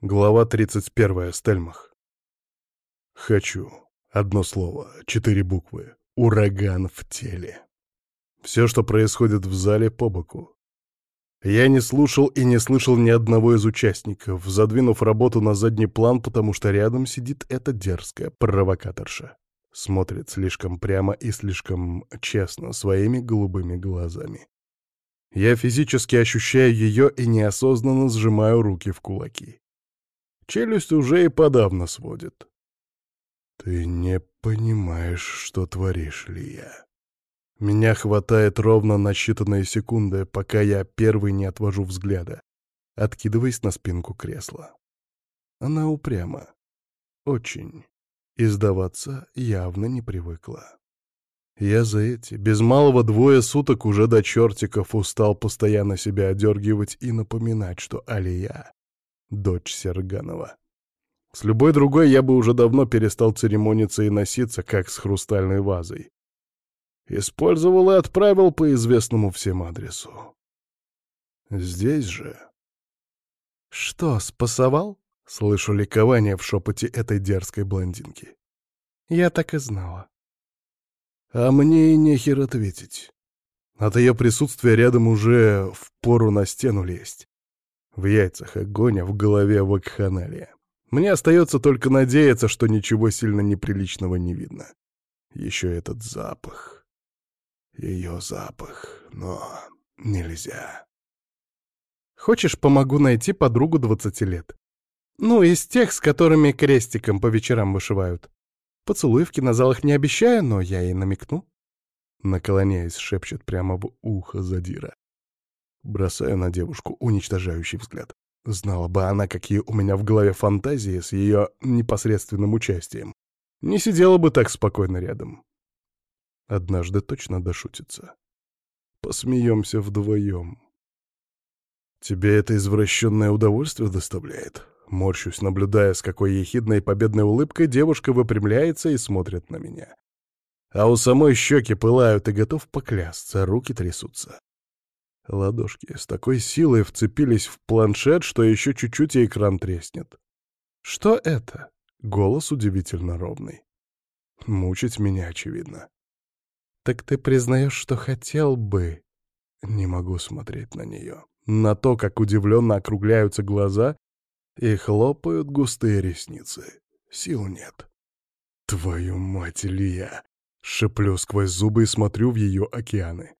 Глава 31. Стельмах. Хочу. Одно слово, четыре буквы. Ураган в теле. Все, что происходит в зале, по боку. Я не слушал и не слышал ни одного из участников, задвинув работу на задний план, потому что рядом сидит эта дерзкая провокаторша. Смотрит слишком прямо и слишком честно своими голубыми глазами. Я физически ощущаю ее и неосознанно сжимаю руки в кулаки. Челюсть уже и подавно сводит. Ты не понимаешь, что творишь, Лия. Меня хватает ровно на считанные секунды, пока я первый не отвожу взгляда, откидываясь на спинку кресла. Она упряма. Очень. И сдаваться явно не привыкла. Я за эти, без малого двое суток уже до чертиков устал постоянно себя одергивать и напоминать, что Алия дочь Серганова. С любой другой я бы уже давно перестал церемониться и носиться, как с хрустальной вазой. Использовал и отправил по известному всем адресу. Здесь же... «Что, спасовал?» — слышу ликование в шепоте этой дерзкой блондинки. «Я так и знала». А мне и нехер ответить. От ее присутствия рядом уже в пору на стену лезть. В яйцах огонь, а в голове вакханалия. Мне остается только надеяться, что ничего сильно неприличного не видно. Еще этот запах. Ее запах. Но нельзя. Хочешь, помогу найти подругу двадцати лет? Ну, из тех, с которыми крестиком по вечерам вышивают. Поцелуев в кинозалах не обещаю, но я ей намекну. Наклоняясь, шепчет прямо в ухо задира. Бросаю на девушку уничтожающий взгляд. Знала бы она, какие у меня в голове фантазии с ее непосредственным участием. Не сидела бы так спокойно рядом. Однажды точно дошутится. Посмеемся вдвоем. Тебе это извращенное удовольствие доставляет? Морщусь, наблюдая, с какой ехидной победной улыбкой девушка выпрямляется и смотрит на меня. А у самой щеки пылают и готов поклясться, руки трясутся. Ладошки с такой силой вцепились в планшет, что еще чуть-чуть и экран треснет. «Что это?» — голос удивительно ровный. Мучить меня, очевидно. «Так ты признаешь, что хотел бы...» Не могу смотреть на нее. На то, как удивленно округляются глаза и хлопают густые ресницы. Сил нет. «Твою мать, Илья!» Шеплю сквозь зубы и смотрю в ее океаны.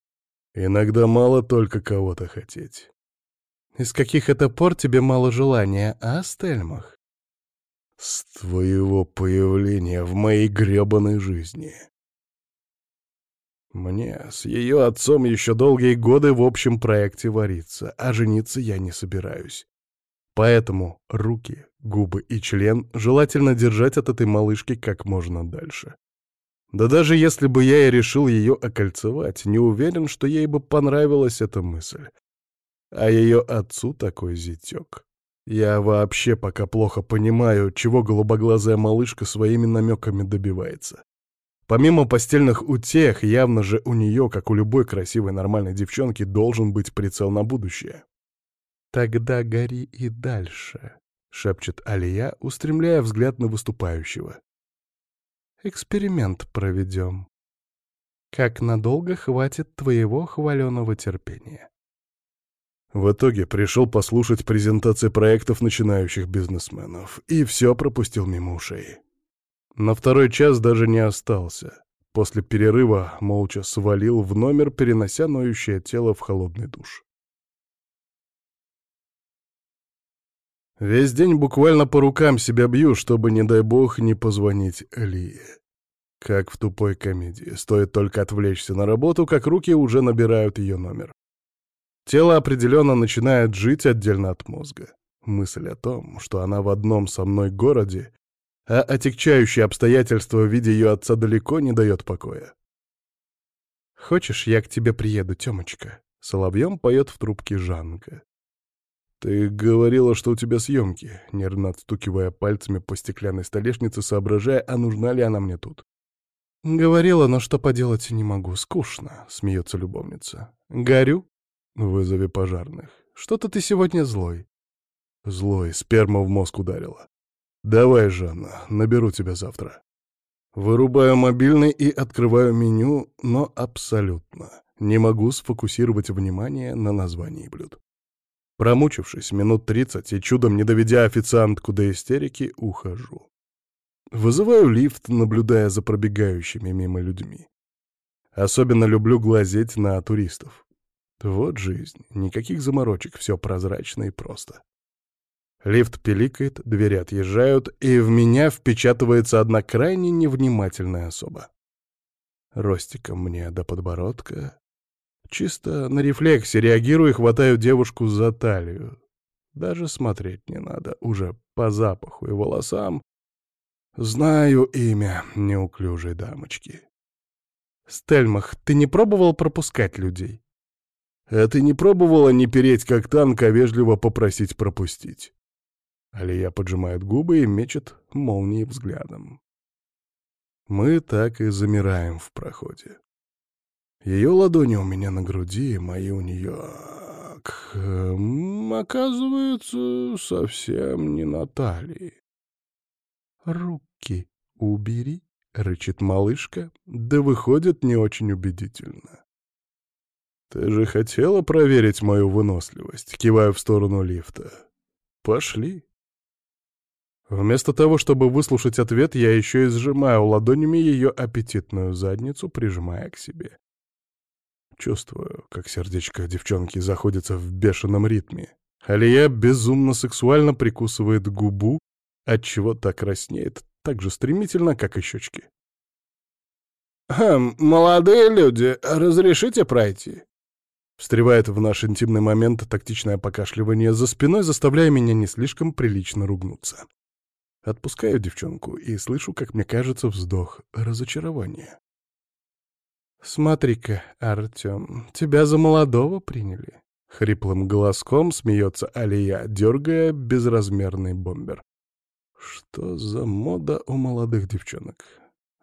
Иногда мало только кого-то хотеть. Из каких это пор тебе мало желания, а, Стельмах? С твоего появления в моей гребаной жизни. Мне с ее отцом еще долгие годы в общем проекте вариться, а жениться я не собираюсь. Поэтому руки, губы и член желательно держать от этой малышки как можно дальше. Да даже если бы я и решил ее окольцевать, не уверен, что ей бы понравилась эта мысль. А ее отцу такой зятек. Я вообще пока плохо понимаю, чего голубоглазая малышка своими намеками добивается. Помимо постельных утех, явно же у нее, как у любой красивой нормальной девчонки, должен быть прицел на будущее. «Тогда гори и дальше», — шепчет Алия, устремляя взгляд на выступающего. Эксперимент проведем. Как надолго хватит твоего хваленого терпения? В итоге пришел послушать презентации проектов начинающих бизнесменов, и все пропустил мимо ушей. На второй час даже не остался. После перерыва молча свалил в номер, перенося ноющее тело в холодный душ. Весь день буквально по рукам себя бью, чтобы, не дай бог, не позвонить Лие. Как в тупой комедии. Стоит только отвлечься на работу, как руки уже набирают ее номер. Тело определенно начинает жить отдельно от мозга. Мысль о том, что она в одном со мной городе, а отягчающие обстоятельства в виде ее отца далеко не дает покоя. «Хочешь, я к тебе приеду, Тёмочка?» Соловьем поет в трубке Жанка. «Ты говорила, что у тебя съемки», нервно отстукивая пальцами по стеклянной столешнице, соображая, а нужна ли она мне тут. «Говорила, но что поделать не могу. Скучно», — смеется любовница. «Горю?» «Вызови пожарных. Что-то ты сегодня злой». Злой, сперма в мозг ударила. «Давай, Жанна, наберу тебя завтра». Вырубаю мобильный и открываю меню, но абсолютно не могу сфокусировать внимание на названии блюд. Промучившись минут тридцать и чудом не доведя официантку до истерики, ухожу. Вызываю лифт, наблюдая за пробегающими мимо людьми. Особенно люблю глазеть на туристов. Вот жизнь, никаких заморочек, все прозрачно и просто. Лифт пиликает, двери отъезжают, и в меня впечатывается одна крайне невнимательная особа. Ростиком мне до подбородка. Чисто на рефлексе реагирую и хватаю девушку за талию. Даже смотреть не надо, уже по запаху и волосам. Знаю имя неуклюжей дамочки. «Стельмах, ты не пробовал пропускать людей?» «А ты не пробовала не переть как танк, а вежливо попросить пропустить?» Алия поджимает губы и мечет молнией взглядом. Мы так и замираем в проходе. Ее ладони у меня на груди, мои у нее... Хм, оказывается, совсем не на талии. «Руки убери», — рычит малышка, да выходит не очень убедительно. «Ты же хотела проверить мою выносливость?» — киваю в сторону лифта. «Пошли». Вместо того, чтобы выслушать ответ, я еще и сжимаю ладонями ее аппетитную задницу, прижимая к себе. Чувствую, как сердечко девчонки заходится в бешеном ритме. Алия безумно сексуально прикусывает губу, отчего так краснеет, так же стремительно, как и щечки. «Хм, молодые люди, разрешите пройти?» Встревает в наш интимный момент тактичное покашливание за спиной, заставляя меня не слишком прилично ругнуться. Отпускаю девчонку и слышу, как мне кажется, вздох разочарования. «Смотри-ка, Артем, тебя за молодого приняли». Хриплым голоском смеется Алия, дергая безразмерный бомбер. Что за мода у молодых девчонок?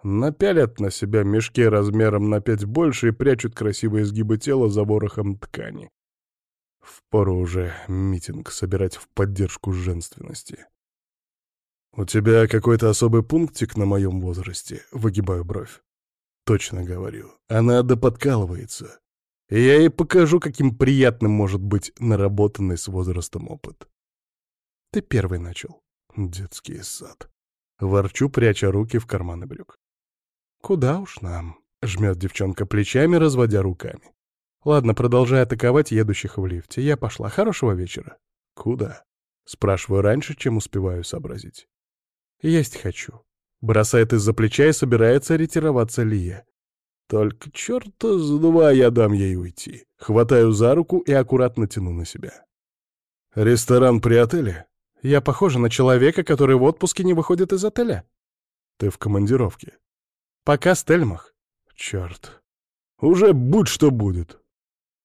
Напялят на себя мешки размером на пять больше и прячут красивые изгибы тела за ворохом ткани. Впору уже митинг собирать в поддержку женственности. «У тебя какой-то особый пунктик на моем возрасте?» — выгибаю бровь. «Точно говорю. Она доподкалывается. И я ей покажу, каким приятным может быть наработанный с возрастом опыт». «Ты первый начал». Детский сад. Ворчу, пряча руки в карманы брюк. «Куда уж нам?» — жмет девчонка плечами, разводя руками. «Ладно, продолжай атаковать едущих в лифте. Я пошла. Хорошего вечера». «Куда?» — спрашиваю раньше, чем успеваю сообразить. Есть хочу. Бросает из-за плеча и собирается ретироваться Лия. Только черта с два я дам ей уйти. Хватаю за руку и аккуратно тяну на себя. Ресторан при отеле? Я похожа на человека, который в отпуске не выходит из отеля. Ты в командировке. Пока Стельмах. Черт. Уже будь что будет.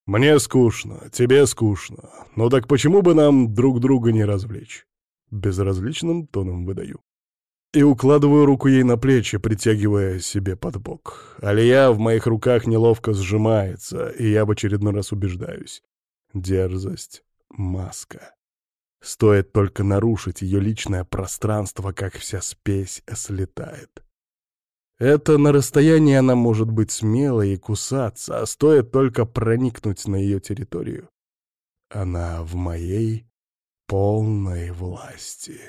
Мне скучно, тебе скучно. Ну так почему бы нам друг друга не развлечь? Безразличным тоном выдаю и укладываю руку ей на плечи, притягивая себе под бок. Алия в моих руках неловко сжимается, и я в очередной раз убеждаюсь. Дерзость — маска. Стоит только нарушить ее личное пространство, как вся спесь слетает. Это на расстоянии она может быть смелой и кусаться, а стоит только проникнуть на ее территорию. Она в моей полной власти.